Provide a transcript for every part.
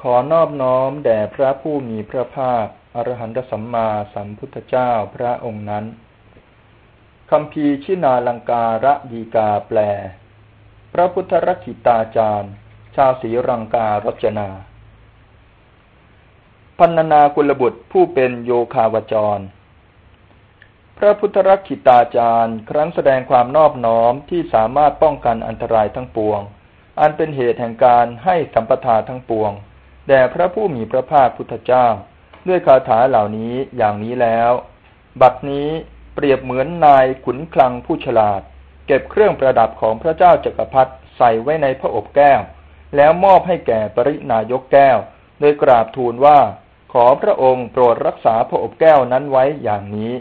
ขอนอบน้อมแด่พระผู้มีพระภาค อรหันตสัมมาสัมพุทธเจ้าพระองค์นั้นคำพีชินาลังการะดีกาแปล พระพุทธรักขิตาจารย์ ชาวศรีรังการจนา พันนากุลบุตรผู้เป็นโยคาวจร พระพุทธรักขิตาจารย์ ครั้นแสดงความนอบน้อมที่สามารถป้องกันอันตรายทั้งปวง อันเป็นเหตุแห่งการให้สัมปทาทั้งปวง แด่พระผู้มีพระภาคพุทธเจ้า ด้วยคาถาเหล่านี้อย่างนี้แล้ว บัดนี้เปรียบเหมือนนายขุนคลังผู้ฉลาด เก็บเครื่องประดับของพระเจ้าจักรพรรดิใส่ไว้ในพระอบแก้ว แล้วมอบให้แก่ปรินายกแก้ว โดยกราบทูลว่า ขอพระองค์โปรดรักษาพระอบแก้วนั้นไว้อย่างนี้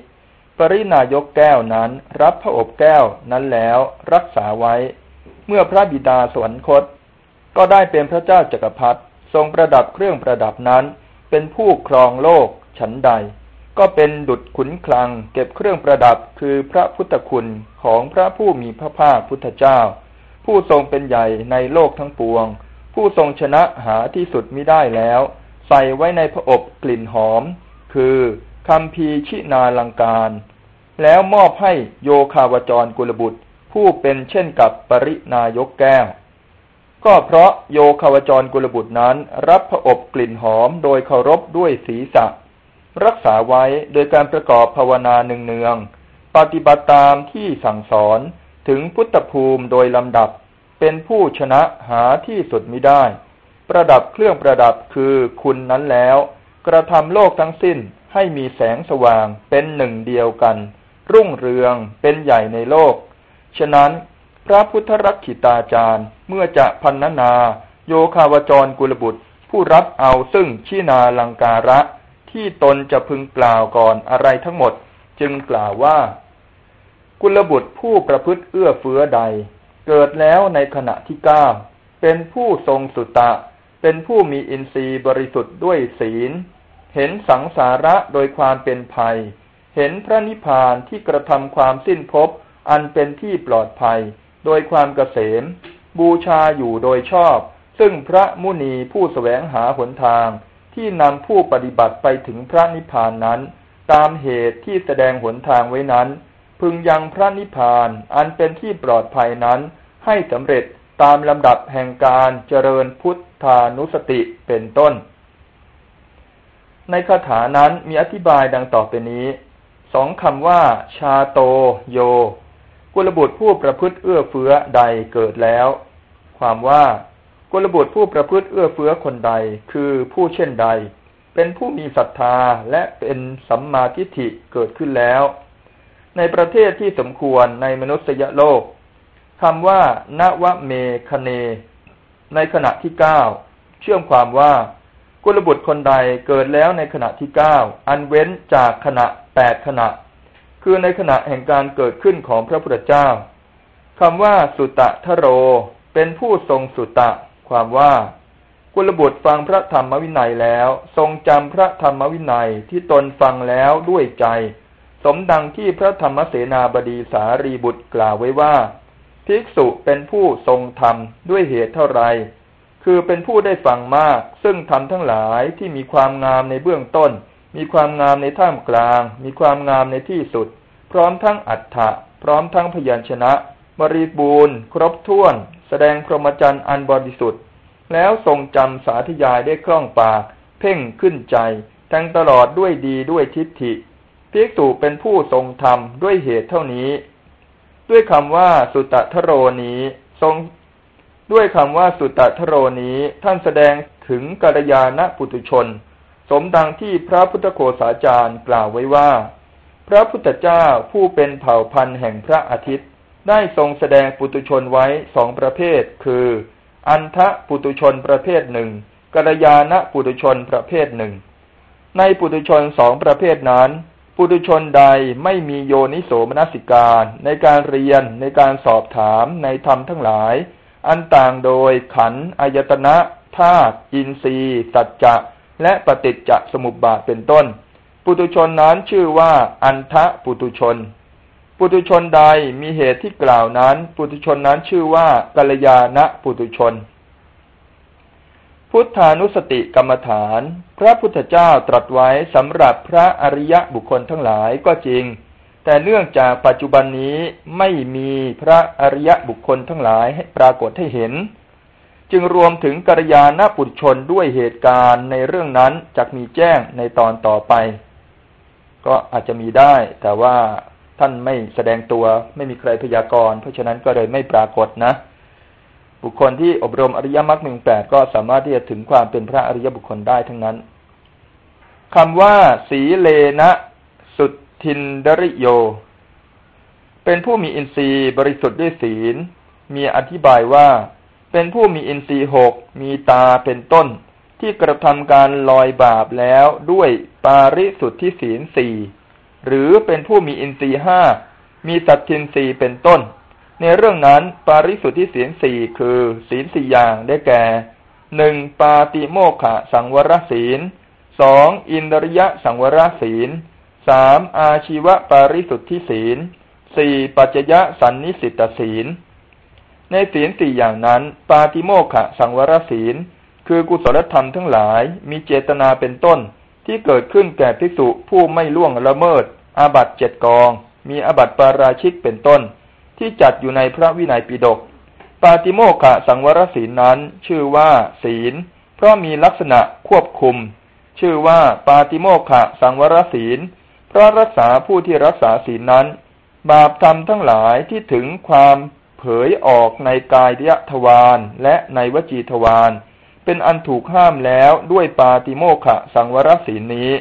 ปรินายกแก้วนั้นรับพระอบแก้วนั้นแล้วรักษาไว้ เมื่อพระบิดาสวรรคต ก็ได้เป็นพระเจ้าจักรพรรดิ ทรงประดับเครื่องประดับนั้น เป็นผู้ครองโลกฉันใด ก็เป็นดุจขุนคลัง เก็บเครื่องประดับคือพระพุทธคุณของพระผู้มีพระภาคพุทธเจ้า ผู้ทรงเป็นใหญ่ในโลกทั้งปวง ผู้ทรงชนะหาที่สุดมิได้แล้ว ใส่ไว้ในพระอบกลิ่นหอม คือคำพีชินาลังการ แล้วมอบให้โยคาวจรกุลบุตร ผู้เป็นเช่นกับปรินายกแก้ว ก็เพราะโยคาวจรกุลบุตรนั้น รับพระอบกลิ่นหอมโดยเคารพด้วยศีรษะ รักษาไว้โดยการประกอบภาวนาหนึ่งเนืองปฏิบัติตามที่สั่งสอนถึงพุทธภูมิโดยลำดับ เป็นผู้ชนะหาที่สุดมิได้ ประดับเครื่องประดับคือคุณนั้นแล้ว กระทำโลกทั้งสิ้นให้มีแสงสว่างเป็นหนึ่งเดียวกัน รุ่งเรืองเป็นใหญ่ในโลก ฉะนั้นพระพุทธรักขิตาจารย์ เมื่อจะพันนา โยคาวจรกุลบุตร ผู้รับเอาซึ่งชีนาลังการะ ที่ตนจะพึงกล่าวก่อนอะไรทั้งหมด จึงกล่าวว่า กุลบุตรผู้ประพฤติเอื้อเฟื้อใด เกิดแล้วในขณะที่เก้าเป็นผู้ทรงสุตะ เป็นผู้มีอินทรีย์บริสุทธิ์ด้วยศีล เห็นสังสาระโดยความเป็นภัย เห็นพระนิพพานที่กระทำความสิ้นภพอันเป็นที่ปลอดภัย โดยความเกษม บูชาอยู่โดยชอบ ซึ่งพระมุนีผู้สแสวงหาหนทางที่นำผู้ปฏิบัติไปถึงพระนิพพานนั้น ตามเหตุที่แสดงหนทางไว้นั้น พึงยังพระนิพพานอันเป็นที่ปลอดภัยนั้น ให้สำเร็จตามลำดับแห่งการเจริญพุทธานุสติเป็นต้น ในคาถานั้นมีอธิบายดังต่อไปนี้สองคำว่า ชาโตโย กุลบุตรผู้ประพฤติเอื้อเฟื้อใดเกิดแล้ว ความว่ากุลบุตรผู้ประพฤติเอื้อเฟื้อคนใดคือผู้เช่นใด เป็นผู้มีศรัทธาและเป็นสัมมาทิฏฐิเกิดขึ้นแล้ว ในประเทศที่สมควรในมนุษยโลกคำว่านวเมคเน ในขณะที่เก้าเชื่อมความว่ากุลบุตรคนใดเกิดแล้วในขณะที่เก้าอันเว้นจากขณะแปดขณะ คือในขณะแห่งการเกิดขึ้นของพระพุทธเจ้าคำว่าสุตะทโร เป็นผู้ทรงสุตะ ความว่า กุลบุตรฟังพระธรรมวินัยแล้ว ทรงจำพระธรรมวินัยที่ตนฟังแล้วด้วยใจ สมดังที่พระธรรมเสนาบดีสารีบุตรกล่าวไว้ว่า ภิกษุเป็นผู้ทรงธรรมด้วยเหตุเท่าไร คือเป็นผู้ได้ฟังมาก ซึ่งธรรมทั้งหลายที่มีความงามในเบื้องต้น มีความงามในท่ามกลาง มีความงามในที่สุด พร้อมทั้งอัฏฐะพร้อมทั้งพยัญชนะบริบูรณ์ ครบถ้วน แสดงพรหมจรรย์อันบริสุทธิ์ แล้วทรงจำสาธยายได้คล่องปาก เพ่งขึ้นใจทั้งตลอดด้วยดีด้วยทิฏฐิภิกษุเป็นผู้ทรงธรรมด้วยเหตุเท่านี้ ด้วยคำว่าสุตตะโรนี้ทรงด้วยคำว่าสุตตะโรนี้ท่านแสดงถึงกัลยาณปุตุชน สมดังที่พระพุทธโฆษาจารย์กล่าวไว้ว่า พระพุทธเจ้าผู้เป็นเผ่าพันธุ์แห่งพระอาทิตย์ ได้ทรงแสดงปุตุชนไว้สองประเภท คือ อันทะปุตุชนประเภทหนึ่งกัลยาณปุตุชนประเภทหนึ่ง ในปุตุชนสองประเภทนั้น ปุตุชนใดไม่มีโยนิโสมนสิการ ในการเรียนในการสอบถามในธรรมทั้งหลาย อันต่างโดยขันอายตนะธาตุอินทรีย์สัจจะ และปฏิจจสมุปบาทเป็นต้น ปุตุชนนั้นชื่อว่า อันทะปุตุชน ปุตุชนใดมีเหตุที่กล่าวนั้น ปุตุชนนั้นชื่อว่ากัลยาณปุตุชน พุทธานุสติกรรมฐาน พระพุทธเจ้าตรัสไว้สำหรับพระอริยะบุคคลทั้งหลายก็จริง แต่เนื่องจากปัจจุบันนี้ไม่มีพระอริยะบุคคลทั้งหลายให้ปรากฏให้เห็น จึงรวมถึงกัลยาณปุถุชนด้วยเหตุการณ์ในเรื่องนั้นจะมีแจ้งในตอนต่อไป ก็อาจจะมีได้แต่ว่า ท่านไม่แสดงตัว ไม่มีใครพยากรณ์เพราะฉะนั้นก็เลยไม่ปรากฏนะ บุคคลที่อบรมอริยมรรคหนึ่งแปดก็สามารถที่จะถึงความเป็นพระอริยบุคคลได้ทั้งนั้นคำว่า สีเลนะสุทินดริโย เป็นผู้มีอินทรีย์บริสุทธิ์ด้วยศีล มีอธิบายว่า เป็นผู้มีอินทรีย์หกมีตาเป็นต้น ที่กระทำการลอยบาปแล้วด้วยปาริสุทธิศีลสี่ หรือเป็นผู้มีอินทรีห้ามีสัตทินรีเป็นต้น ในเรื่องนั้นปาริสุทธิศีลสี่คือศีลสี่อย่างได้แก่หนึ่งปาติโมขะสังวรศีลสองอินทริยะสังวรศีลสามอาชีวปาริสุทธิศีลสี่ปัจจยะสันนิสิตศีล ในศีลสี่อย่างนั้น ปาติโมขะสังวรศีล คือกุศลธรรมทั้งหลายมีเจตนาเป็นต้น ที่เกิดขึ้นแก่ภิกษุผู้ไม่ล่วงละเมิด อาบัตเจ็ดกอง มีอาบัตปาราชิกเป็นต้น ที่จัดอยู่ในพระวินัยปิฎกปาติโมขะสังวรศีลนั้น ชื่อว่า ศีล เพราะมีลักษณะควบคุม ชื่อว่าปาติโมขะสังวรศีล เพราะรักษาผู้ที่รักษาศีลนั้น บาปธรรมทั้งหลายที่ถึงความเผยออกในกายยทวารและในวจีทวาร เป็นอันถูกห้ามแล้วด้วยปาติโมขะสังวรศีลนี้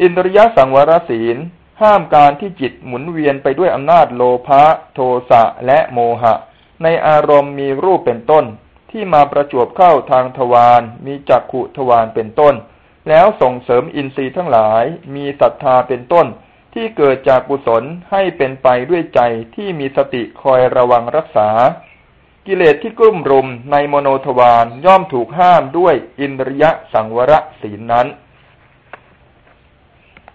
อินทริยสังวรศีลห้ามการที่จิตหมุนเวียนไปด้วยอำนาจโลภะโทสะและโมหะ ในอารมณ์มีรูปเป็นต้น ที่มาประจวบเข้าทางทวารมีจักขุทวารเป็นต้น แล้วส่งเสริมอินทรีย์ทั้งหลาย มีศรัทธาเป็นต้น ที่เกิดจากกุศลให้เป็นไปด้วยใจที่มีสติคอยระวังรักษา กิเลสที่กลุ่มรุมในโมโนทวารย่อมถูกห้ามด้วยอินทริยสังวรศีลนั้น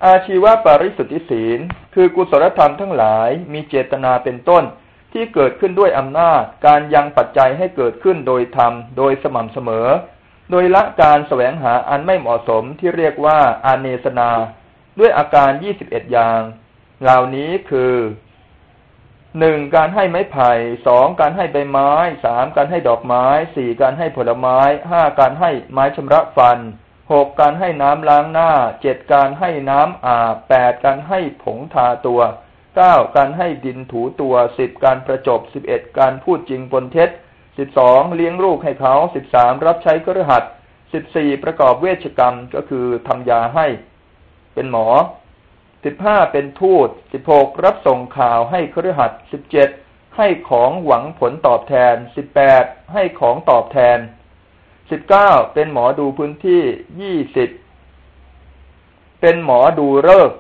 อาชีวปาริสุทธิศีล คือกุศลธรรมทั้งหลายมีเจตนาเป็นต้นที่เกิดขึ้นด้วยอำนาจการยังปัจจัยให้เกิดขึ้นโดยธรรม โดยสม่ำเสมอ โดยละการแสวงหาอันไม่เหมาะสมที่เรียกว่าอาเนสนา ด้วยอาการยี่สิบเอ็ดอย่าง เหล่านี้คือ หนึ่งการให้ไม้ไผ่สองการให้ใบไม้สามการให้ดอกไม้สี่การให้ผลไม้ห้าการให้ไม้ชำระฟันหกการให้น้ำล้างหน้าเจ็ดการให้น้ำอาบแปดการให้ผงทาตัวเก้าการให้ดินถูตัวสิบการประจบสิบเอ็ดการพูดจริงบนเท็จสิบสองเลี้ยงลูกให้เขาสิบสามรับใช้กระหัตสิบสี่ประกอบเวชกรรมก็คือทำยาให้ เป็นหมอ สิบห้าเป็นทูตสิบหกรับส่งข่าวให้ครหัสสิบเจ็ดให้ของหวังผลตอบแทนสิบแปดให้ของตอบแทนสิบเก้าเป็นหมอดูพื้นที่ยี่สิบเป็นหมอดูเลิก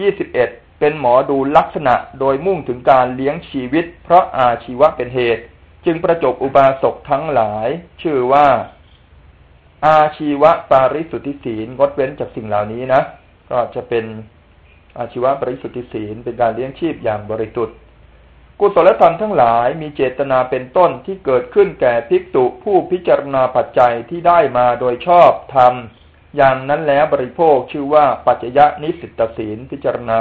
ยี่สิบเอ็ดเป็นหมอดูลักษณะโดยมุ่งถึงการเลี้ยงชีวิต เพราะอาชีวะเป็นเหตุ จึงประจบอุบาสกทั้งหลาย ชื่อว่า อาชีวะปาริสุทธิศีลงดเว้นจากสิ่งเหล่านี้นะ ก็จะเป็น อาชีวะปริสุทธิศีลเป็นการเลี้ยงชีพอย่างบริสุทธิ์กุศลธรรมทั้งหลายมีเจตนาเป็นต้นที่เกิดขึ้นแก่ภิกษุผู้พิจารณาปัจจัยที่ได้มาโดยชอบธรรมอย่างนั้นแล้วบริโภคชื่อว่าปัจจยนิสิตศีลพิจารณา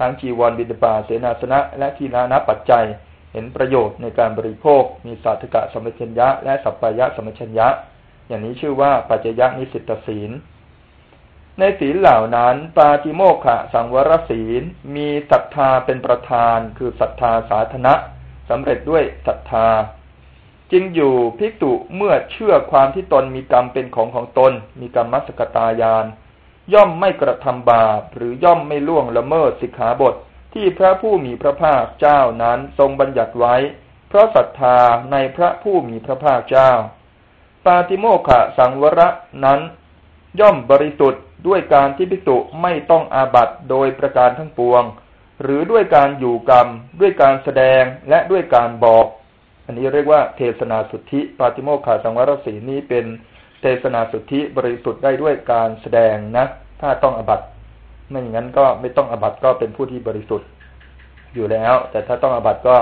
ทั้งจีวรบิดาบาเสนาสนะ และทีนานะปัจจัย เห็นประโยชน์ในการบริโภค มีสาธกะสมัชัญญะ และสัพพายะสมัชัญญะ อย่างนี้ชื่อว่าปัจจยนิสิตศีล ในศีลเหล่านั้นปาติโมขะสังวรศีลมีศรัทธาเป็นประธานคือศรัทธาสาธนะสำเร็จด้วยศรัทธา จึงอยู่ภิกษุเมื่อเชื่อความที่ตนมีกรรมเป็นของของตน มีกรรมมัสกตายาน ย่อมไม่กระทำบาปหรือย่อมไม่ล่วงละเมิดสิกขาบท ที่พระผู้มีพระภาคเจ้านั้นทรงบัญญัติไว้ เพราะศรัทธาในพระผู้มีพระภาคเจ้า ปาติโมขะสังวรนั้น ย่อมบริสุทธิ์ ด้วยการที่ภิกษุไม่ต้องอาบัตโดยประการทั้งปวง หรือด้วยการอยู่กรรม ด้วยการแสดงและด้วยการบอก อันนี้เรียกว่าเทศนาสุทธิปาติโมกขาสังวรสีนี้เป็นเทศนาสุทธิบริสุทธิ์ได้ด้วยการแสดงนะ ถ้าต้องอาบัตไม่อย่างนั้นก็ไม่ต้องอาบัตก็เป็นผู้ที่บริสุทธิ์อยู่แล้ว แต่ถ้าต้องอาบัตก็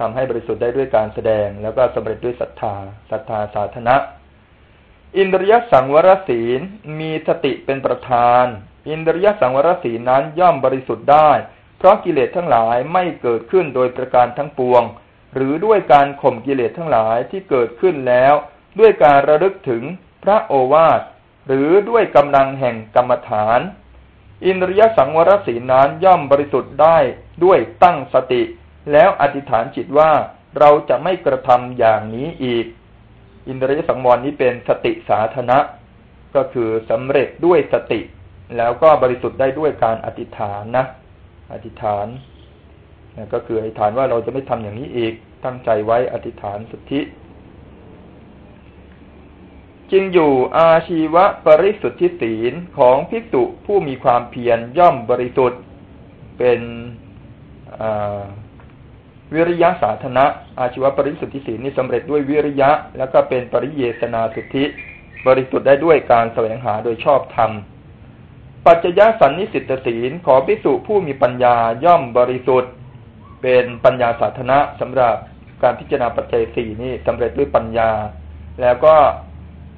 ทำให้บริสุทธิ์ได้ด้วยการแสดง แล้วก็สำเร็จด้วยศรัทธาศรัทธาสาธนะ อินทรียสังวรศีลมีสติเป็นประธาน อินทรียสังวรศีลนั้นย่อมบริสุทธิ์ได้ เพราะกิเลสทั้งหลายไม่เกิดขึ้นโดยประการทั้งปวง หรือด้วยการข่มกิเลสทั้งหลายที่เกิดขึ้นแล้ว ด้วยการระลึกถึงพระโอวาทหรือด้วยกำลังแห่งกรรมฐาน อินทรียสังวรศีลนั้นย่อมบริสุทธิ์ได้ด้วยตั้งสติ แล้วอธิษฐานจิตว่าเราจะไม่กระทำอย่างนี้อีก อินทรียสังวรนี้เป็นสติสาธนะก็คือสำเร็จด้วยสติ แล้วก็บริสุทธิ์ได้ด้วยการอธิษฐานนะ อธิษฐานนะก็คืออธิษฐานว่าเราจะไม่ทำอย่างนี้อีกตั้งใจไว้อธิษฐานสุทธิจึงอยู่อาชีวะปริสุทธิศีลของภิกษุผู้มีความเพียรย่อมบริสุทธิ์เป็น วิริยะสาธนะอาชีวปริสุทธิศีลนี้สำเร็จด้วยวิริยะ แล้วก็เป็นปริเยสนาสุทธิ บริสุทธิ์ได้ด้วยการแสวงหาโดยชอบธรรม ปัจจยสันนิสิตศีลขอพิสุผู้มีปัญญาย่อมบริสุทธิ์ เป็นปัญญาสาธนะสำหรับการพิจารณาปัจจัยสี่นี้สำเร็จด้วยปัญญา แล้วก็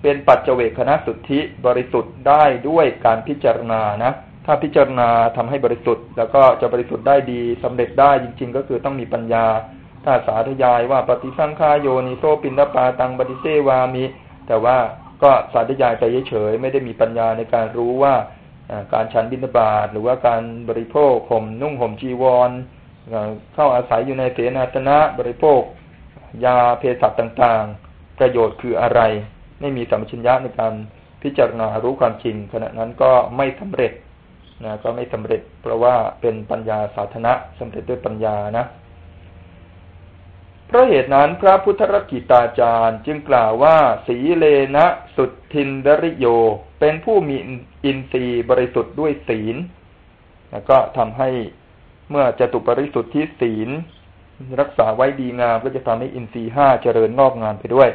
เป็นปัจเจเวคณะสุทธิบริสุทธิ์ได้ด้วยการพิจารณานะ ถ้าพิจารณาทำให้บริสุทธิ์ แล้วก็จะบริสุทธิ์ได้ดีสำเร็จได้จริง ๆ ก็คือต้องมีปัญญา ถ้าสาธยายว่าปฏิสังขายโยนิโซปินนปาตังปฏิเสวามิ แต่ว่าก็สาธยายไปเฉยๆไม่ได้มีปัญญาในการรู้ว่าการฉันบิณฑบาตหรือว่าการบริโภคห่มนุ่งห่มจีวรเข้าอาศัยอยู่ในเสนาสนะบริโภค ยาเภสัชต่างๆ ประโยชน์คืออะไร ไม่มีสัมปชัญญะในการพิจารณารู้ความจริงขณะนั้นก็ไม่สำเร็จ นะก็ไม่สำเร็จ เพราะว่าเป็นปัญญาสาธนะสำเร็จด้วยปัญญานะเพราะเหตุนั้นพระพุทธรกิตาจารย์จึงกล่าวว่า สีเลนะสุดทินดริโย เป็นผู้มีอินทรีย์บริสุทธิ์ด้วยศีลแล้วก็ทำให้เมื่อจะตุปริสุทธิ์ที่ศีล รักษาไว้ดีงามก็จะทำให้อินทรีย์ห้าเจริญงอกงามไปด้วย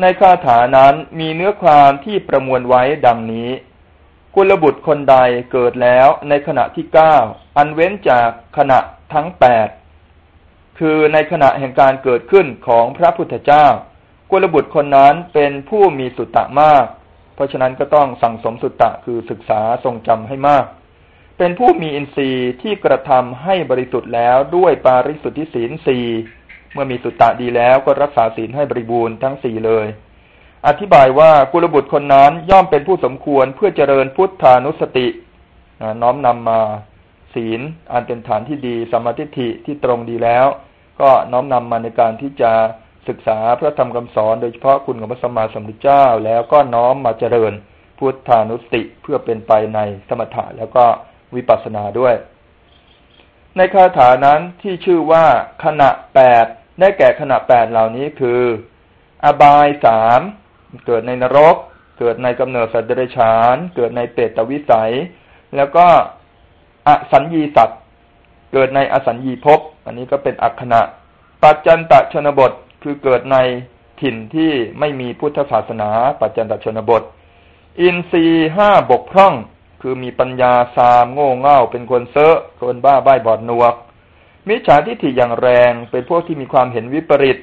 ในคาถานั้นมีเนื้อความที่ประมวลไว้ดังนี้ กุลบุตรคนใดเกิดแล้วในขณะที่เก้าอันเว้นจากขณะทั้งแปดคือในขณะแห่งการเกิดขึ้นของพระพุทธเจ้า กุลบุตรคนนั้นเป็นผู้มีสุตตะมาก เพราะฉะนั้นก็ต้องสั่งสมสุตตะคือศึกษาทรงจำให้มาก เป็นผู้มีอินทรีย์ที่กระทำให้บริสุทธิ์แล้วด้วยปาริสุทธิศีลสี่เมื่อมีสุตตะดีแล้วก็รักษาศีลให้บริบูรณ์ทั้งสี่เลย อธิบายว่ากุลบุตรคนนั้นย่อมเป็นผู้สมควรเพื่อเจริญพุทธานุสติน้อมนำมาศีลอันเป็นฐานที่ดีสมาธิิที่ตรงดีแล้ว ก็น้อมนำมาในการที่จะศึกษาพระธรรมคำสอนโดยเฉพาะคุณของพระสัมมาสัมพุทธเจ้า แล้วก็น้อมมาเจริญพุทธานุสติเพื่อเป็นไปในสมถะแล้วก็วิปัสสนาด้วย ในคาถานั้นที่ชื่อว่าขณะแปดได้แก่ขณะแปดเหล่านี้คือ อบายสาม เกิดในนรก เกิดในกำเนิดสัตว์เดรัจฉาน เกิดในเปรตวิสัย แล้วก็อสัญญีสัตว์ เกิดในอสัญญีภพ อันนี้ก็เป็นอักขณะ ปัจจันตชนบทคือเกิดในถิ่นที่ไม่มีพุทธศาสนา ปัจจันตชนบท อินทรีห้าบกพร่อง คือมีปัญญาสามโง่เง่า เป็นคนเซอะคนบ้าใบ้บอดนวก มิจฉาทิฏฐิอย่างแรง เป็นพวกที่มีความเห็นวิปริต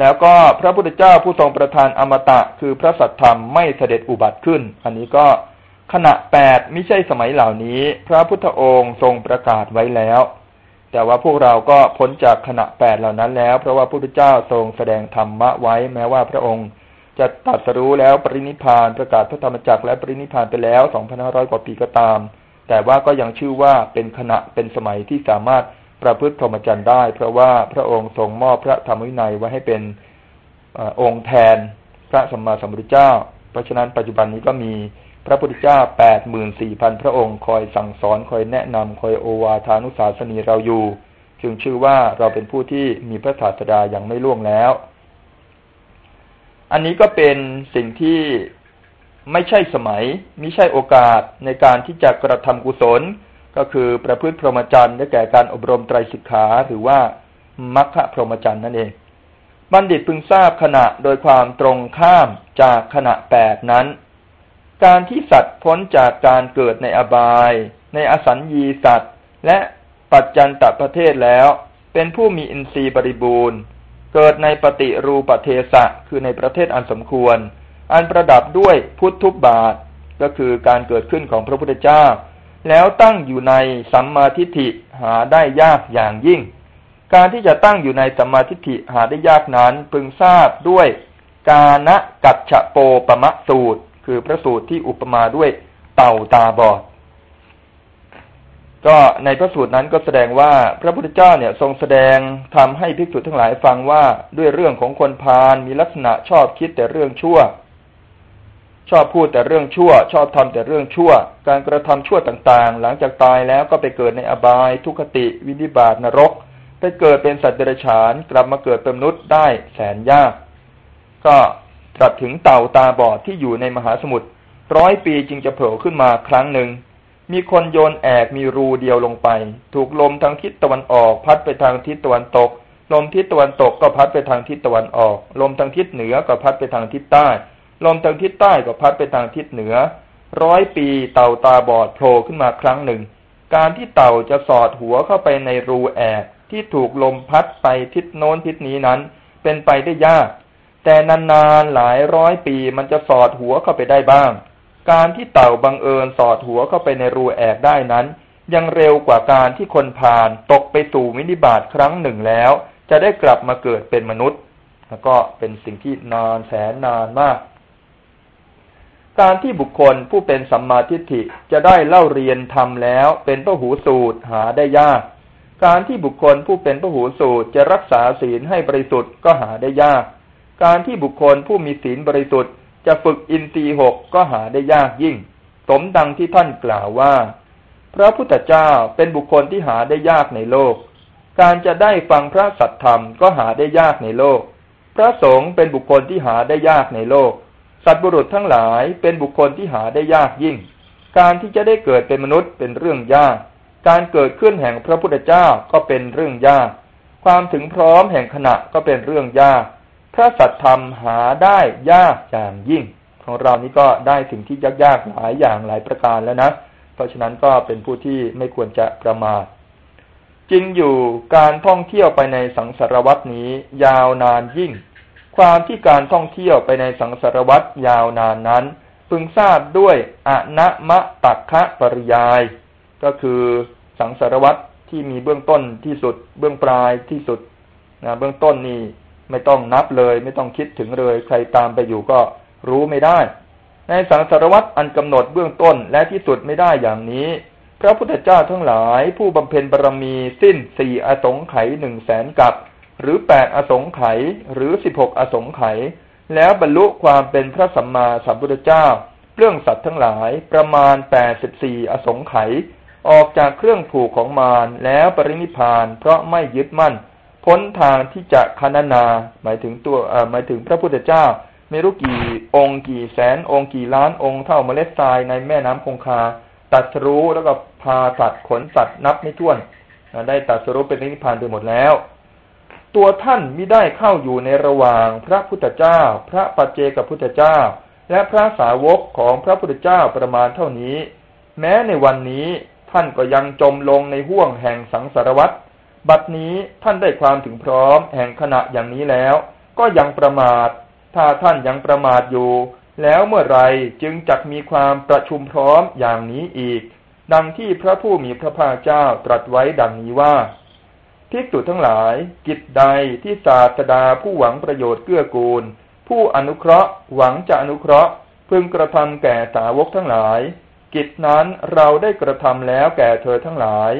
แล้วก็พระพุทธเจ้าผู้ทรงประทานอมตะ คือพระสัทธรรมไม่เสด็จอุบัติขึ้น อันนี้ก็ขณะแปดไม่ใช่สมัยเหล่านี้ พระพุทธองค์ทรงประกาศไว้แล้ว แต่ว่าพวกเราก็พ้นจากขณะแปดเหล่านั้นแล้ว เพราะว่าพระพุทธเจ้าทรงแสดงธรรมะไว้แม้ว่าพระองค์จะตัดสรู้แล้วปรินิพานประกาศพระธรรมจักรและปรินิพานไปแล้วสองพันห้าร้อยกว่าปีก็ตาม แต่ว่าก็ยังชื่อว่าเป็นขณะเป็นสมัยที่สามารถ ประพฤติพรหมจรรย์ได้ เพราะว่าพระองค์ทรงมอบพระธรรมวินัยไว้ให้เป็นองค์แทนพระสัมมาสัมพุทธเจ้า เพราะฉะนั้นปัจจุบันนี้ก็มีพระพุทธเจ้าแปดหมื่นสี่พันพระองค์คอยสั่งสอนคอยแนะนำคอยโอวาทานุสาสนีเราอยู่ จึงชื่อว่าเราเป็นผู้ที่มีพระศาสดาอย่างไม่ล่วงแล้ว อันนี้ก็เป็นสิ่งที่ไม่ใช่สมัย ไม่ใช่โอกาสในการที่จะกระทำกุศล ก็คือประพฤติพรหมจรรย์ได้แก่การอบรมไตรสิกขาหรือว่ามัคคะพรหมจรรย์นั่นเอง บัณฑิตพึงทราบขณะโดยความตรงข้ามจากขณะแปดนั้น การที่สัตว์พ้นจากการเกิดในอบาย ในอสัญญีสัตว์ และปัจจันตประเทศแล้ว เป็นผู้มีอินทรีย์บริบูรณ์ เกิดในปฏิรูปเทสะคือในประเทศอันสมควร อันประดับด้วยพุทธุบาท ก็คือการเกิดขึ้นของพระพุทธเจ้า แล้วตั้งอยู่ในสัมมาทิฏฐิหาได้ยากอย่างยิ่ง การที่จะตั้งอยู่ในสัมมาทิฏฐิหาได้ยากนั้นพึงทราบด้วยกาณกัจฉโปปมะสูตร คือพระสูตรที่อุปมาด้วยเต่าตาบอด ก็ในพระสูตรนั้นก็แสดงว่าพระพุทธเจ้าเนี่ยทรงแสดงทำให้ภิกษุทั้งหลายฟังว่าด้วยเรื่องของคนพาลมีลักษณะชอบคิดแต่เรื่องชั่ว ชอบพูดแต่เรื่องชั่ว ชอบทำแต่เรื่องชั่ว การกระทำชั่วต่างๆ หลังจากตายแล้วก็ไปเกิดในอบาย ทุคติ วินิบาตนรก ไปเกิดเป็นสัตว์เดรัจฉาน กลับมาเกิดเป็นมนุษย์ได้แสนยาก ก็ตรัสถึงเต่าตาบอดที่อยู่ในมหาสมุทรร้อยปีจึงจะโผล่ขึ้นมาครั้งหนึ่ง มีคนโยนแอกมีรูเดียวลงไป ถูกลมทางทิศตะวันออก พัดไปทางทิศตะวันตก ลมทิศตะวันตกก็พัดไปทางทิศตะวันออก ลมทางทิศเหนือก็พัดไปทางทิศใต้ ลมทางทิศใต้ก็พัดไปทางทิศเหนือ ร้อยปีเต่าตาบอดโผล่ขึ้นมาครั้งหนึ่ง การที่เต่าจะสอดหัวเข้าไปในรูแอกที่ถูกลมพัดไปทิศโน้นทิศนี้นั้น เป็นไปได้ยาก แต่นานๆหลายร้อยปีมันจะสอดหัวเข้าไปได้บ้าง การที่เต่าบังเอิญสอดหัวเข้าไปในรูแอกได้นั้น ยังเร็วกว่าการที่คนผ่านตกไปสู่วินิบาตครั้งหนึ่งแล้ว จะได้กลับมาเกิดเป็นมนุษย์ แล้วก็เป็นสิ่งที่นานแสนนานมาก การที่บุคคลผู้เป็นสัมมาทิฏฐิจะได้เล่าเรียนทำแล้วเป็นพระหูสูตรหาได้ยาก การที่บุคคลผู้เป็นพระหูสูตรจะรักษาศีลให้บริสุทธิ์ก็หาได้ยาก การที่บุคคลผู้มีศีลบริสุทธิ์จะฝึกอินทรีหกก็หาได้ยากยิ่ง สมดังที่ท่านกล่าวว่า พระพุทธเจ้าเป็นบุคคลที่หาได้ยากในโลก การจะได้ฟังพระสัทธรรมก็หาได้ยากในโลก พระสงฆ์เป็นบุคคลที่หาได้ยากในโลก สัตว์บุรุษทั้งหลายเป็นบุคคลที่หาได้ยากยิ่ง การที่จะได้เกิดเป็นมนุษย์เป็นเรื่องยาก การเกิดขึ้นแห่งพระพุทธเจ้าก็เป็นเรื่องยาก ความถึงพร้อมแห่งขณะก็เป็นเรื่องยาก พระสัตธรรมหาได้ยากอย่างยิ่ง ของเรานี้ก็ได้สิ่งที่ยากๆหลายอย่างหลายประการแล้วนะ เพราะฉะนั้นก็เป็นผู้ที่ไม่ควรจะประมาทจริงอยู่การท่องเที่ยวไปในสังสารวัตนี้ยาวนานยิ่ง ความที่การท่องเที่ยวไปในสังสารวัตยาวนานนั้น พึงทราบด้วยอนมะตักคะปริยาย ก็คือสังสารวัตที่มีเบื้องต้นที่สุด เบื้องปลายที่สุดนะเบื้องต้นนี่ไม่ต้องนับเลย ไม่ต้องคิดถึงเลย ใครตามไปอยู่ก็รู้ไม่ได้ ในสังสารวัตรอันกำหนดเบื้องต้นและที่สุดไม่ได้อย่างนี้ พระพุทธเจ้าทั้งหลายผู้บำเพ็ญบารมีสิ้นสี่อสงไขยหนึ่งแสนกับ หรือแปดอสงไขยหรือสิบหกอสงไขยแล้วบรรลุความเป็นพระสัมมาสัมพุทธเจ้า เรื่องสัตว์ทั้งหลายประมาณแปดสิบสี่อสงไขยออกจากเครื่องผูกของมารแล้วปรินิพาน เพราะไม่ยึดมั่น พ้นทางที่จะคณนา หมายถึงตัวหมายถึงพระพุทธเจ้า ไม่รู้กี่องค์กี่แสน องค์กี่ล้านองค์เท่าเมล็ดทรายในแม่น้ำคงคา ตัดสรู้แล้วก็พาสัตว์ขนสัตว์นับไม่ถ้วน ได้ตัดสรู้เป็นนิพพานไปหมดแล้ว ตัวท่านม่ได้เข้าอยู่ในระหว่างพระพุทธเจ้า พระปัจเจกพุทธเจ้า และพระสาวกของพระพุทธเจ้าประมาณเท่านี้ แม้ในวันนี้ท่านก็ยังจมลงในห่วงแห่งสังสารวัฏบัดนี้ท่านได้ความถึงพร้อมแห่งขณะอย่างนี้แล้ว ก็ยังประมาท ถ้าท่านยังประมาทอยู่ แล้วเมื่อไรจึงจักมีความประชุมพร้อมอย่างนี้อีก ดังที่พระผู้มีพระภาคเจ้าตรัสไว้ดังนี้ว่า ทิกตุทั้งหลาย กิจใดที่ศาสดาผู้หวังประโยชน์เกื้อกูล ผู้อนุเคราะห์ หวังจะอนุเคราะห์ พึงกระทำแก่สาวกทั้งหลาย กิจนั้นเราได้กระทำแล้วแก่เธอทั้งหลาย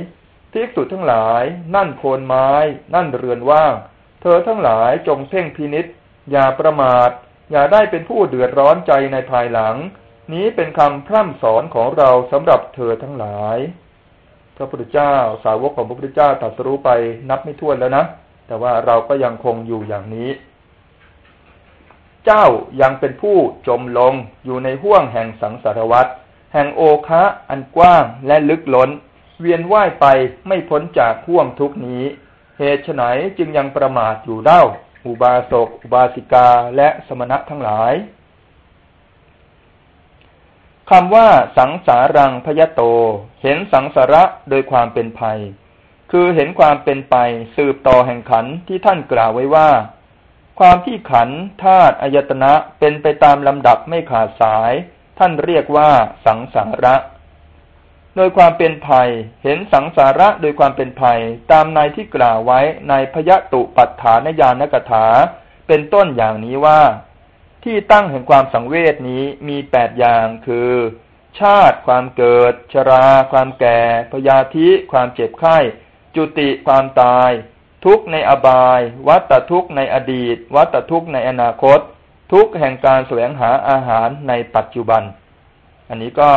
ภิกษุทั้งหลาย นั่นโคนไม้ นั่นเรือนว่าง เธอทั้งหลายจงเพ่งพินิษอย่าประมาท อย่าได้เป็นผู้เดือดร้อนใจในภายหลัง นี้เป็นคำพร่ำสอนของเราสำหรับเธอทั้งหลาย พระพุทธเจ้าสาวกของพระพุทธเจ้าตรัสรู้ไปนับไม่ถ้วนแล้วนะ แต่ว่าเราก็ยังคงอยู่อย่างนี้ เจ้ายังเป็นผู้จมลงอยู่ในห่วงแห่งสังสารวัฏแห่งโอคะอันกว้างและลึกล้น เวียนว่ายไปไม่พ้นจากห่วงทุกนี้ เหตุไฉนจึงยังประมาทอยู่เล่าอุบาสก อุบาสิกาและสมณะทั้งหลาย คำว่าสังสารังพยโต เห็นสังสาระโดยความเป็นภัย คือเห็นความเป็นไปสืบต่อแห่งขันที่ท่านกล่าวไว้ว่า ความที่ขันธาตุอายตนะเป็นไปตามลำดับไม่ขาดสาย ท่านเรียกว่าสังสาระ โดยความเป็นภัย เห็นสังสาระโดยความเป็นภัย ตามในที่กล่าวไว้ในพยตุปัฏฐานญาณกถา เป็นต้นอย่างนี้ว่า ที่ตั้งแห่งความสังเวชนี้มีแปดอย่างคือ ชาติความเกิด ชรา ความแก่ พยาธิ ความเจ็บไข้ จุติความตาย ทุกในอบาย วัตทุกในอดีต วัตทุกในอนาคต ทุกแห่งการแสวงหาอาหารในปัจจุบัน อันนี้ก็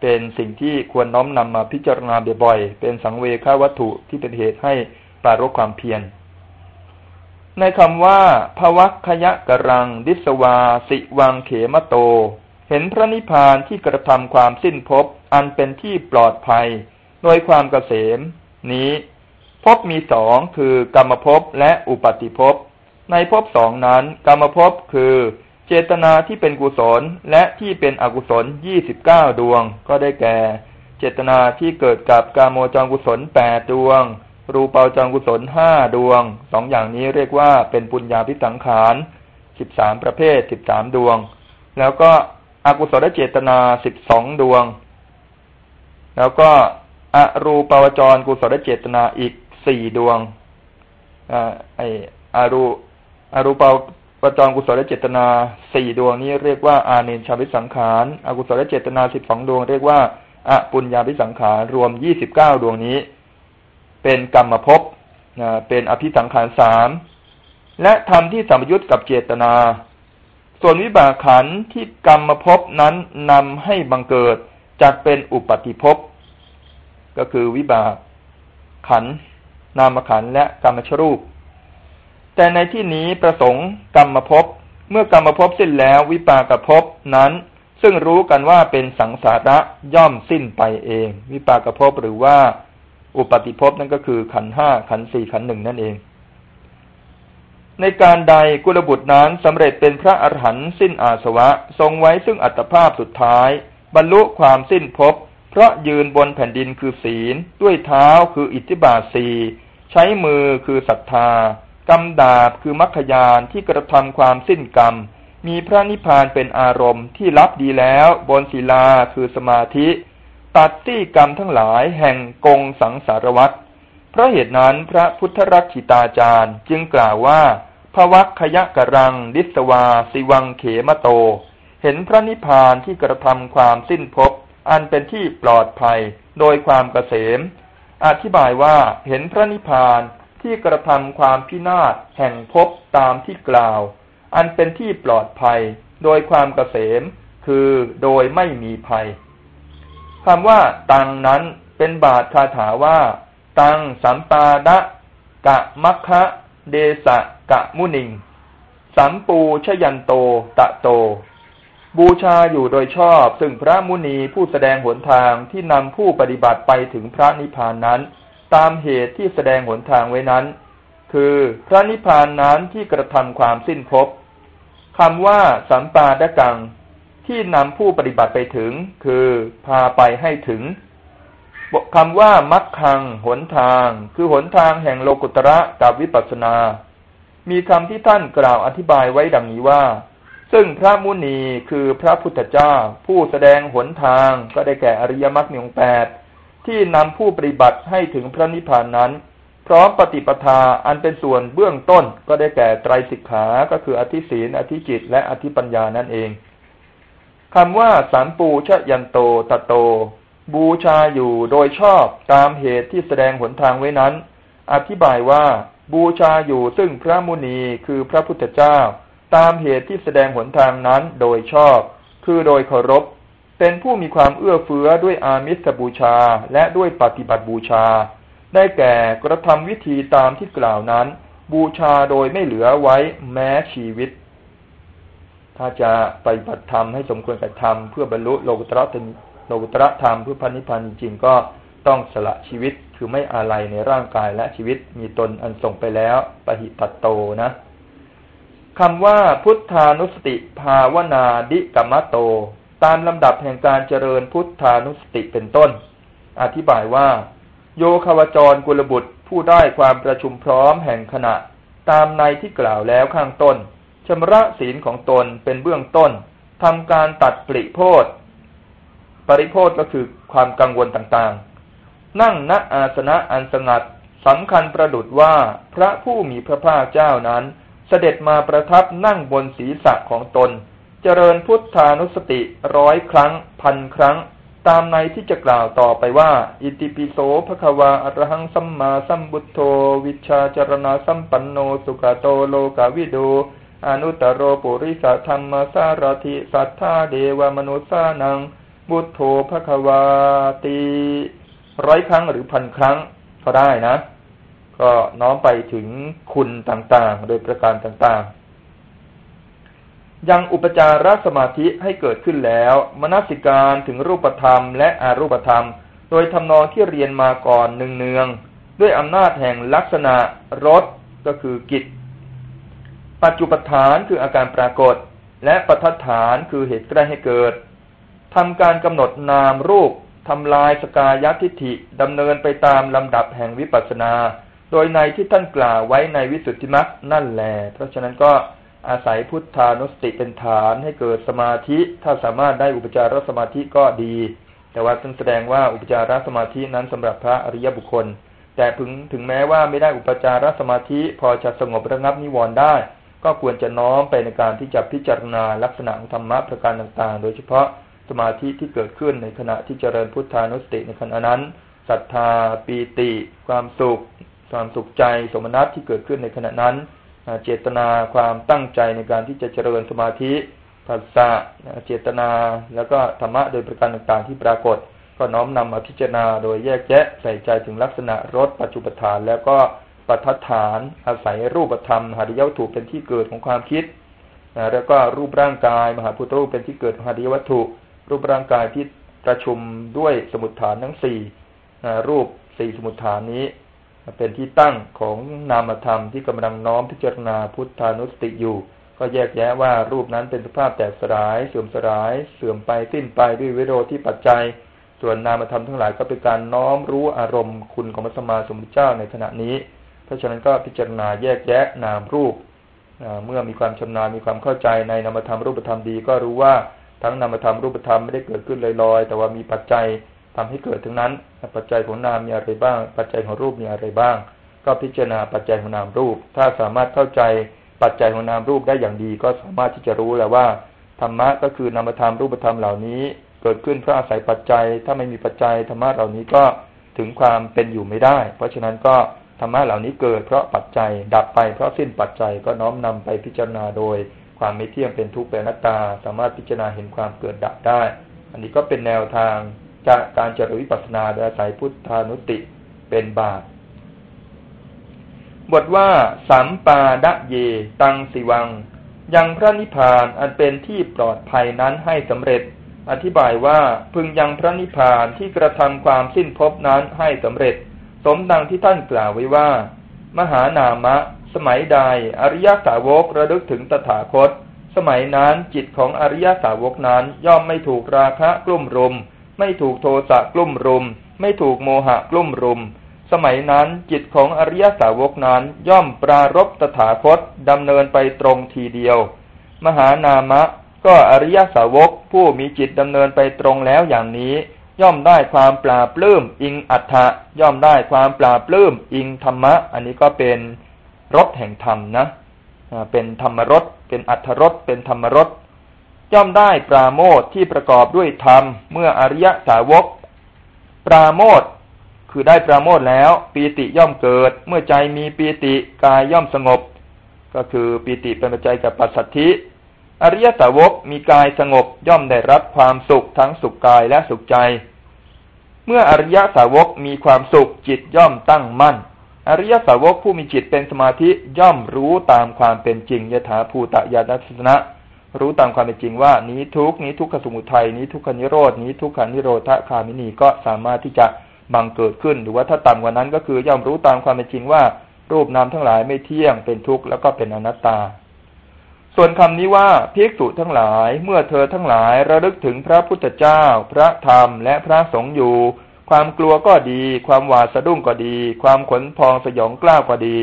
เป็นสิ่งที่ควรน้อมนำมาพิจารณาบ่อยๆ เป็นสังเวควัตถุที่เป็นเหตุให้ปรารบความเพียร ในคำว่าภวัคขยะกรัง ดิสวา สิวังเขมโต เห็นพระนิพพานที่กระทำความสิ้นภพอันเป็นที่ปลอดภัย โดยความเกษม นี้ภพมีสองคือกรรมภพและอุปาติภพ ในภพสองนั้น กรรมภพคือ เจตนาที่เป็นกุศลและที่เป็นอกุศลยี่สิบเก้าดวง ก็ได้แก่ เจตนาที่เกิดกับกามจรกุศลแปดดวง รูปาจรกุศลห้าดวง สองอย่างนี้เรียกว่าเป็นปุญญาพิสังขารสิบสามประเภทสิบสามดวง แล้วก็อกุศลเจตนาสิบสองดวง แล้วก็อรูปาวจรกุศลเจตนาอีกสี่ดวงอไออรูอรูปาปจรกุศลเจตนาสี่ดวงนี้เรียกว่าอาเนชาวิสังขารอากุศลเจตนาสิบสองดวง เรียกว่าอปุญญาวิสังขารรวมยี่สิบเก้าดวงนี้ เป็นกรรมภพเป็นอภิสังขารสามและธรรมที่สัมยุตกับเจตนา ส่วนวิบากขันที่กรรมภพนั้นนำให้บังเกิดจัดเป็นอุปติภพก็คือวิบากขัน นามขันและกรรมชรูป แต่ในที่นี้ประสงค์กรรมภพเมื่อกรรมภพสิ้นแล้ววิปากภพนั้น ซึ่งรู้กันว่าเป็นสังสาระย่อมสิ้นไปเอง วิปากภพหรือว่า อุปติภพนั่นก็คือขันห้าขันสี่ขันหนึ่งนั่นเอง ในการใดกุลบุตรนั้นสำเร็จเป็นพระอรหันต์สิ้นอาสวะ ทรงไว้ซึ่งอัตภาพสุดท้าย บรรลุความสิ้นภพเพราะยืนบนแผ่นดินคือศีล ด้วยเท้าคืออิทธิบาทสีใช้มือคือศรัทธากำดาบคือมัคคยานที่กระทำความสิ้นกรรม มีพระนิพพานเป็นอารมณ์ที่รับดีแล้ว บนศิลาคือสมาธิ ตัดที่กรรมทั้งหลายแห่งกงสังสารวัตรเพราะเหตุนั้นพระพุทธรักขิตาจารย์จึงกล่าวว่าภวัคขยะกรัง ดิสวาสิวังเขมโต เห็นพระนิพพานที่กระทำความสิ้นภพอันเป็นที่ปลอดภัยโดยความเกษม อธิบายว่าเห็นพระนิพพานที่กระทำความพินาศแห่งภพตามที่กล่าว อันเป็นที่ปลอดภัย โดยความเกษม คือโดยไม่มีภัย คำว่า ตังนั้นเป็นบาทคาถาว่า ตังสัมปาดะกะมัคคะเดสะกะมุนิง สัมปูชยันโต ตะโต บูชาอยู่โดยชอบ ซึ่งพระมุนีผู้แสดงหนทางที่นำผู้ปฏิบัติไปถึงพระนิพพานนั้น ตามเหตุที่แสดงหนทางไว้นั้น คือพระนิพพานนั้นที่กระทำความสิ้นภพคำว่าสัมปาดกัง ที่นำผู้ปฏิบัติไปถึง คือพาไปให้ถึงคำว่ามักคัง หนทาง คือหนทางแห่งโลกุตระกับวิปัสสนา มีคำที่ท่านกล่าวอธิบายไว้ดังนี้ว่า ซึ่งพระมุนีคือพระพุทธเจ้า ผู้แสดงหนทางก็ได้แก่อริยมรรคมีองแปดที่นำผู้ปฏิบัติให้ถึงพระนิพพานนั้น พร้อมปฏิปทาอันเป็นส่วนเบื้องต้นก็ได้แก่ไตรสิกขา ก็คืออธิศีนอธิจิต และอธิปัญญานั่นเอง คำว่าสารปูชยันโตตโต บูชาอยู่โดยชอบตามเหตุที่แสดงหนทางไว้นั้น อธิบายว่าบูชาอยู่ซึ่งพระมุนีคือพระพุทธเจ้า ตามเหตุที่แสดงหนทางนั้นโดยชอบ คือโดยเคารพ เป็นผู้มีความเอื้อเฟื้อด้วยอามิสบูชาและด้วยปฏิบัติบูชา ได้แก่กระทำวิธีตามที่กล่าวนั้น บูชาโดยไม่เหลือไว้แม้ชีวิต ถ้าจะไปปฏิธรรมให้สมควรกับธรรมเพื่อบรรลุโลกุตระโลกุตระธรรมเพื่อพันธิพันธ์จริงก็ต้องสละชีวิตคือไม่อาลัยในร่างกายและชีวิตมีตนอันส่งไปแล้วปหิตัตโตนะคำว่าพุทธานุสติภาวนาดิกรรมโต ตามลำดับแห่งการเจริญพุทธานุสติเป็นต้น อธิบายว่า โยคาวจรกุลบุตรผู้ได้ความประชุมพร้อมแห่งขณะ ตามในที่กล่าวแล้วข้างต้น ชำระศีลของตนเป็นเบื้องต้นทำการตัดปริโพธปริโพธก็คือความกังวลต่างๆ นั่งณอาสนะอันสงัดสำคัญประดุดว่าพระผู้มีพระภาคเจ้านั้น เสด็จมาประทับนั่งบนศีรษะของตน เจริญพุทธานุสติร้อยครั้ง พันครั้ง ตามในที่จะกล่าวต่อไปว่า อิติปิโสภควาอรหังสัมมาสัมบุตโธ วิชาจารณาสัมปันโนสุขโตโลกาวิโด อนุตตรโรปุริสธรรมสารถิสัทธาเดวมนุสานังบุตโธภควาตีร้อยครั้งหรือพันครั้งก็ได้นะ ก็น้อมไปถึงคุณต่างๆ โดยประการต่างๆ ยังอุปจารสมาธิให้เกิดขึ้นแล้ว มนสิการถึงรูปธรรมและอารูปธรรม โดยทำนองที่เรียนมาก่อนเนืองๆด้วยอำนาจแห่งลักษณะรสก็คือกิจ ปัจจุปฐานคืออาการปรากฏ และปัฏฐานคือเหตุใกล้ให้เกิดทำการกำหนดนามรูปทำลายสกายทิฏฐิดำเนินไปตามลำดับแห่งวิปัสสนา โดยในที่ท่านกล่าวไว้ในวิสุทธิมรรคนั่นแหละเพราะฉะนั้นก็อาศัยพุทธานุสติเป็นฐานให้เกิดสมาธิ ถ้าสามารถได้อุปจารสมาธิก็ดี แต่ว่าท่านแสดงว่าอุปจารสมาธินั้นสำหรับพระอริยบุคคล แต่ถึงถึงแม้ว่าไม่ได้อุปจารสมาธิ พอจะสงบระงับนิวรณ์ได้ ก็ควรจะน้อมไปในการที่จะพิจารณาลักษณะของธรรมะประการต่างๆ โดยเฉพาะสมาธิที่เกิดขึ้นในขณะที่เจริญพุทธานุสติในขณะนั้นศรัทธาปีติ ความสุข ความสุขใจ สมนัตที่เกิดขึ้นในขณะนั้น เจตนาความตั้งใจในการที่จะเจริญสมาธิภาษาเจตนาแล้วก็ธรรมะโดยประการต่างๆ ที่ปรากฏ ก็น้อมนำมาพิจารณาโดยแยกแยะใส่ใจถึงลักษณะรสปัจจุบันแล้วก็ ปัฏฐาน อาศัยรูปธรรมหาดิยวัตถุเป็นที่เกิดของความคิดแล้วก็รูปร่างกายมหาพุทธรูปเป็นที่เกิดของหาดิยวัตถุ รูปร่างกายที่ประชุมด้วยสมุดฐานทั้งสี่รูปสี่สมุดฐานนี้ เป็นที่ตั้งของนามธรรมที่กำลังน้อมพิจารณาพุทธานุสติอยู่ ก็แยกแยะว่ารูปนั้นเป็นสภาพแตกสลาย เสื่อมสลาย เสื่อมไปสิ้นไปด้วยวิโรธที่ปัจจัย ส่วนนามธรรมทั้งหลายก็เป็นการน้อมรู้อารมณ์คุณของพระสมมาสมุทรเจ้าในขณะนี้ เพราะฉะนั้นก็พิจารณาแยกแยะนามรูป เมื่อมีความชำนาญมีความเข้าใจในนามธรรมรูปธรรมดี ก็รู้ว่าทั้งนามธรรมรูปธรรมไม่ได้เกิดขึ้นลอยๆ แต่ว่ามีปัจจัยทำให้เกิดทั้งนั้น ปัจจัยของนามมีอะไรบ้าง ปัจจัยของรูปมีอะไรบ้าง ก็พิจารณาปัจจัยของนามรูป ถ้าสามารถเข้าใจปัจจัยของนามรูปได้อย่างดี ก็สามารถที่จะรู้แล้วว่าธรรมะก็คือนามธรรมรูปธรรมเหล่านี้ เกิดขึ้นเพราะอาศัยปัจจัย ถ้าไม่มีปัจจัยธรรมะเหล่านี้ก็ถึงความเป็นอยู่ไม่ได้ เพราะฉะนั้นก็ รรมะเหล่านี้เกิดเพราะปัจจัย ดับไปเพราะสิ้นปัจจัยก็น้อมนำไปพิจารณาโดย ความไม่เที่ยงเป็นทุกข์เป็นนัตตา สามารถพิจารณาเห็นความเกิดดับได้ อันนี้ก็เป็นแนวทางจากการเจริญวิปัสสนาโดยอาศัยพุทธานุติเป็นบาตบทว่าสัมปาดะเย ตังสิวัง ยังพระนิพพานอันเป็นที่ปลอดภัยนั้นให้สำเร็จ อธิบายว่าพึงยังพระนิพพานที่กระทำความสิ้นภพนั้นให้สำเร็จ สมดังที่ท่านกล่าวไว้ว่า มหานามะ สมัยใดอริยสาวกระลึกถึงตถาคต สมัยนั้นจิตของอริยสาวกนั้นย่อมไม่ถูกราคะกลุ่มรุม ไม่ถูกโทสะกลุ่มรุม ไม่ถูกโมหะกลุ่มรุม สมัยนั้นจิตของอริยสาวกนั้นย่อมปรารบตถาคตดำเนินไปตรงทีเดียว มหานามะ ก็อริยสาวกผู้มีจิตดำเนินไปตรงแล้วอย่างนี้ ย่อมได้ความปราบปลื้มอิงอัฏฐะย่อมได้ความปราบปลื้มอิงธรรมะ อันนี้ก็เป็นรสแห่งธรรมนะเป็นธรรมรสเป็นอัฏฐรสเป็นธรรมรสย่อมได้ปราโมทที่ประกอบด้วยธรรม เมื่ออริยสาวก ปราโมทคือได้ปราโมทแล้วปีติย่อมเกิด เมื่อใจมีปีติกายย่อมสงบ ก็คือปีติเป็นปัจจัยกับปัสสัทธิ อริยสาวกมีกายสงบย่อมได้รับความสุขทั้งสุขกายและสุขใจ เมื่ออริยสาวกมีความสุขจิตย่อมตั้งมั่น อริยสาวกผู้มีจิตเป็นสมาธิย่อมรู้ตามความเป็นจริงยถาภูตยานัสนะ รู้ตามความเป็นจริงว่านี้ทุกนี้ทุกขสมุทัยนี้ทุกขนิโรดนี้ทุกขานิโรธคามินีก็สามารถที่จะบังเกิดขึ้น หรือว่าถ้าต่ำกว่านั้นก็คือย่อมรู้ตามความเป็นจริงว่า รูปนามทั้งหลายไม่เที่ยงเป็นทุกข์แล้วก็เป็นอนัตตา ส่วนคำนี้ว่าภิกษุทั้งหลายเมื่อเธอทั้งหลายระลึกถึงพระพุทธเจ้า พระธรรมและพระสงฆ์อยู่ ความกลัวก็ดี ความหวาดสะดุ้งก็ดี ความขนพองสยองกล้าวก็ดี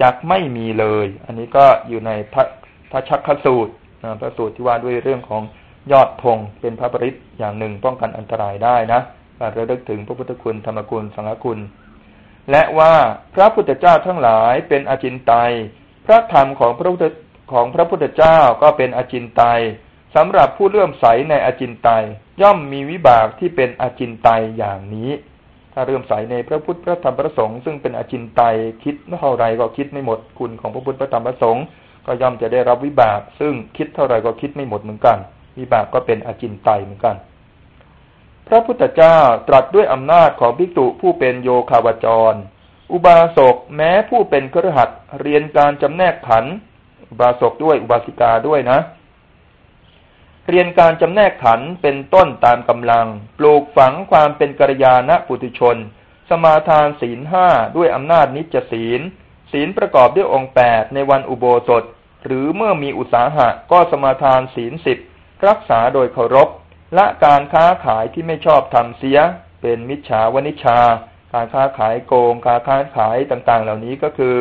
จักไม่มีเลย อันนี้ก็อยู่ในพระพระชักขสูตรพระสูตรที่ว่าด้วยเรื่องของยอดธงเป็นพระปริศอย่างหนึ่งป้องกันอันตรายได้นะการระลึกถึงพระพุทธคุณธรรมคุณสังฆคุณ และว่าพระพุทธเจ้าทั้งหลายเป็นอจินไตยพระธรรมของพระพุทธ ของพระพุทธเจ้าก็เป็นอจินไตยสำหรับผู้เลื่อมใสในอจินไตยย่อมมีวิบากที่เป็นอจินไตยอย่างนี้ ถ้าเลื่อมใสในพระพุทธพระธรรมพระสงฆ์ซึ่งเป็นอจินไตยคิดเท่าไรก็คิดไม่หมดคุณของพระพุทธพระธรรมพระสงฆ์ก็ย่อมจะได้รับวิบาก ซึ่งคิดเท่าไรก็คิดไม่หมดเหมือนกัน วิบากก็เป็นอจินไตยเหมือนกัน พระพุทธเจ้าตรัสด้วยอำนาจของภิกษุผู้เป็นโยคาวจร อุบาสกแม้ผู้เป็นครหัสเรียนการจำแนกขัน อุบาสกด้วยอุบาสิกาด้วยนะ เรียนการจำแนกขันเป็นต้นตามกำลัง ปลูกฝังความเป็นกัลยาณปุถุชน สมาทานศีลห้าด้วยอำนาจนิจศีล ศีลประกอบด้วยองค์แปดในวันอุโบสถ หรือเมื่อมีอุตสาหะก็สมาทานศีลสิบรักษาโดยเคารพละการค้าขายที่ไม่ชอบทำเสีย เป็นมิจฉาวนิชา การค้าขายโกง การค้าขายต่างๆ เหล่านี้ก็คือ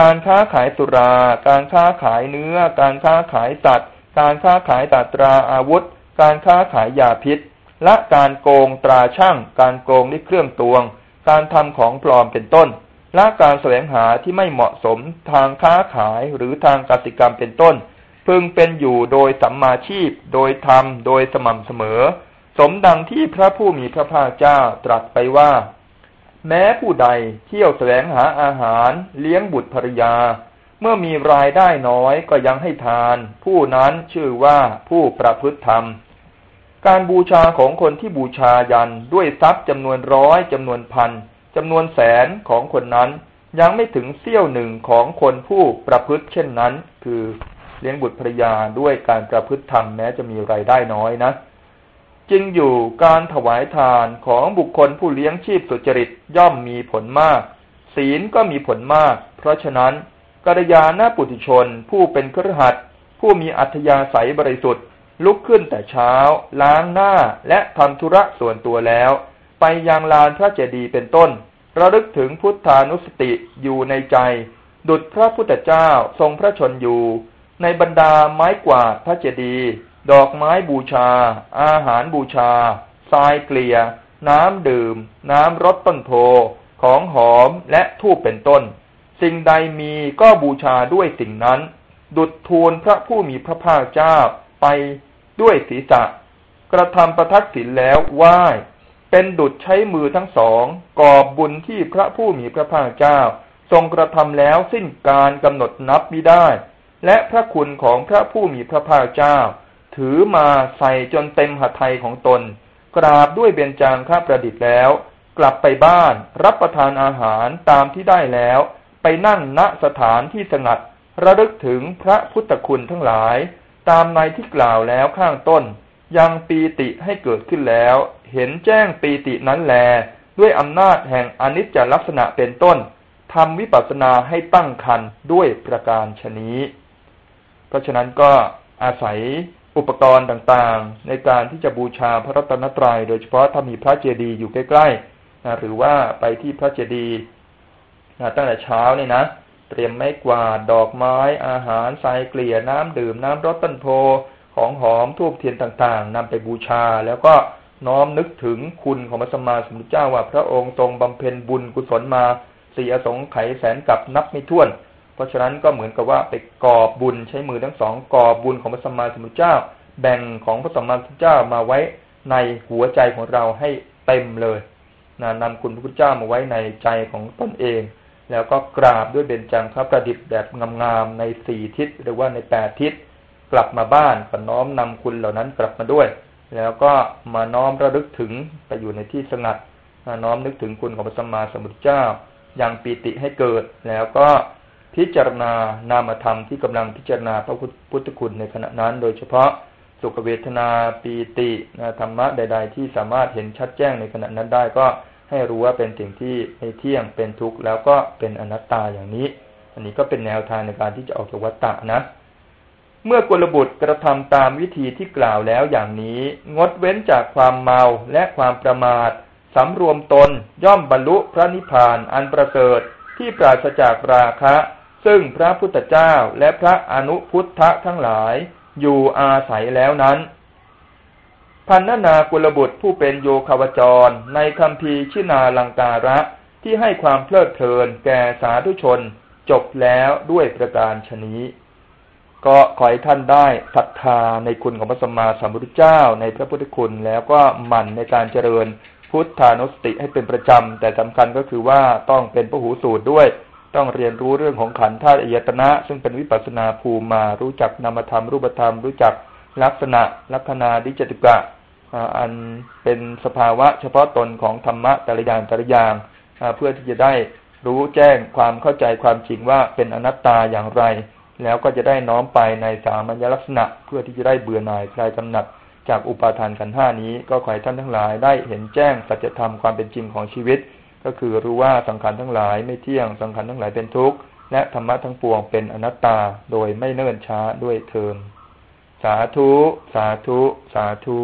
การค้าขายสุรา การค้าขายเนื้อ การค้าขายสัตว์ การค้าขายตาตราอาวุธ การค้าขายยาพิษ และการโกงตราช่าง การโกงด้วยเครื่องตวง การทำของปลอมเป็นต้น และการแสวงหาที่ไม่เหมาะสมทางค้าขายหรือทางกติกรรมเป็นต้น พึงเป็นอยู่โดยสัมมาชีพ โดยธรรม โดยสม่ำเสมอ สมดังที่พระผู้มีพระภาคเจ้าตรัสไปว่า แม้ผู้ใดเที่ยวแสวงหาอาหารเลี้ยงบุตรภรยา เมื่อมีรายได้น้อยก็ยังให้ทาน ผู้นั้นชื่อว่าผู้ประพฤติธรรม การบูชาของคนที่บูชายันด้วยทรัพย์จำนวนร้อยจำนวนพันจำนวนแสนของคนนั้น ยังไม่ถึงเสี้ยวหนึ่งของคนผู้ประพฤติเช่นนั้น คือเลี้ยงบุตรภรยาด้วยการประพฤติธรรมแม้จะมีรายได้น้อยนะ จึงอยู่การถวายทานของบุคคลผู้เลี้ยงชีพสุจริตย่อมมีผลมาก ศีลก็มีผลมาก เพราะฉะนั้นกัลยาณปุถุชนผู้เป็นครหัสผู้มีอัธยาศัยบริสุทธิ์ ลุกขึ้นแต่เช้า ล้างหน้าและทำธุระส่วนตัวแล้ว ไปยังลานพระเจดีย์เป็นต้น ระลึกถึงพุทธานุสติอยู่ในใจ ดุจพระพุทธเจ้าทรงพระชนอยู่ ในบรรดาไม้กวาดพระเจดีย์ ดอกไม้บูชา อาหารบูชา ทรายเกลี่ย น้ำดื่ม น้ำรดต้นโพ ของหอมและทูบเป็นต้น สิ่งใดมีก็บูชาด้วยสิ่งนั้น ดุดทูลพระผู้มีพระภาคเจ้าไปด้วยศีรษะ กระทำประทักษิณแล้วไหว้เป็นดุดใช้มือทั้งสอง กอบบุญที่พระผู้มีพระภาคเจ้า ทรงกระทำแล้วสิ้นการกำหนดนับไม่ได้ และพระคุณของพระผู้มีพระภาคเจ้า ถือมาใส่จนเต็มหัตถ์ของตน กราบด้วยเบญจางค้าประดิษฐ์แล้ว กลับไปบ้าน รับประทานอาหารตามที่ได้แล้ว ไปนั่งณสถานที่สงัด ระลึกถึงพระพุทธคุณทั้งหลาย ตามในที่กล่าวแล้วข้างต้น ยังปีติให้เกิดขึ้นแล้ว เห็นแจ้งปีตินั้นแล ด้วยอำนาจแห่งอนิจจลักษณะเป็นต้นทำวิปัสสนาให้ตั้งคันด้วยประการชนี้ เพราะฉะนั้นก็อาศัย อุปกรณ์ต่างๆ ในการที่จะบูชาพระรัตนตรยัย โดยเฉพาะถ้ามีพระเจดีย์อยู่ใกล้ๆนะหรือว่าไปที่พระเจดีย์นะตั้งแต่เช้าเนี่ยนะ เตรียมไม้กวาดดอกไม้ อาหารทรายเกลี่ยน้ำดื่มน้ำรสต้นโพของหอมทูบเทียนต่างๆนำไปบูชา แล้วก็น้อมนึกถึงคุณของพระสัมมาสัมพุทธเจ้าว่าพระองค์ทรงบำเพ็ญบุญกุศลมาสี่อสงไขยแสนกับนับไม่ถ้วน ราะฉะนั้นก็เหมือนกับว่าไปกอบบุญใช้มือทั้งสองกอบบุญของพระสัมมาสัมพุทธเจ้า แบ่งของพระสัมมาสัมพุทธเจ้ามาไว้ในหัวใจของเราให้เต็มเลยนะนำคุณพระพุทธเจ้ามาไว้ในใจของตนเอง แล้วก็กราบด้วยเบญจังพระประดิษฐ์แบบงามๆในสี่ทิศหรือว่าในแปดทิศกลับมาบ้านก็น้อมนำคุณเหล่านั้นกลับมาด้วย แล้วก็มาน้อมระลึกถึงไปอยู่ในที่สงัดน้อมนึกถึงคุณของพระสัมมาสัมพุทธเจ้ายังปีติให้เกิด แล้วก็ พิจารณานามธรรมที่กำลังพิจารณาพระพุทธคุณในขณะนั้น โดยเฉพาะสุขเวทนาปีติธรรมะใด ๆ ที่สามารถเห็นชัดแจ้งในขณะนั้นได้ก็ให้รู้ว่าเป็นสิ่งที่ไม่เที่ยงเป็นทุกข์แล้วก็เป็นอนัตตาอย่างนี้ อันนี้ก็เป็นแนวทางในการที่จะออกจากวัฏฏะนะ เมื่อกุลบุตรกระทำตามวิธีที่กล่าวแล้วอย่างนี้ งดเว้นจากความเมาและความประมาทสำรวมตนย่อมบรรลุพระนิพพานอันประเสริฐที่ปราศจากราคะ ซึ่งพระพุทธเจ้าและพระอนุพุทธทั้งหลายอยู่อาศัยแล้วนั้น พันนากุลบุตรผู้เป็นโยคาวจร ในคำพีชินาลังการะที่ให้ความเพลิดเพลินแก่สาธุชนจบแล้วด้วยประการชนี้ ก็ขอให้ท่านได้ศรัทธาในคุณของพระสัมมาสัมพุทธเจ้าในพระพุทธคุณแล้วก็หมั่นในการเจริญพุทธานุสติให้เป็นประจำ แต่สำคัญก็คือว่าต้องเป็นพระหูสูตรด้วย ต้องเรียนรู้เรื่องของขันธ์ธาตุอายตนะ ซึ่งเป็นวิปัสสนาภูมิมารู้จักนามธรรมรูปธรรม รู้จักลักษณะ ลักษณะดิจติกะอันเป็นสภาวะเฉพาะตนของธรรมะแต่ละอย่างแต่ละอย่างเพื่อที่จะได้รู้แจ้งความเข้าใจความจริงว่าเป็นอนัตตาอย่างไร แล้วก็จะได้น้อมไปในสามัญลักษณะ เพื่อที่จะได้เบื่อหน่ายคลายกำหนัดจากอุปาทานขันห้านี้ก็ขอให้ท่านทั้งหลายได้เห็นแจ้งสัจธรรมความเป็นจริงของชีวิต ก็คือรู้ว่าสังขารทั้งหลายไม่เที่ยงสังขารทั้งหลายเป็นทุกข์และธรรมะทั้งปวงเป็นอนัตตาโดยไม่เนิ่นช้าด้วยเทินสาธุ สาธุ สาธุ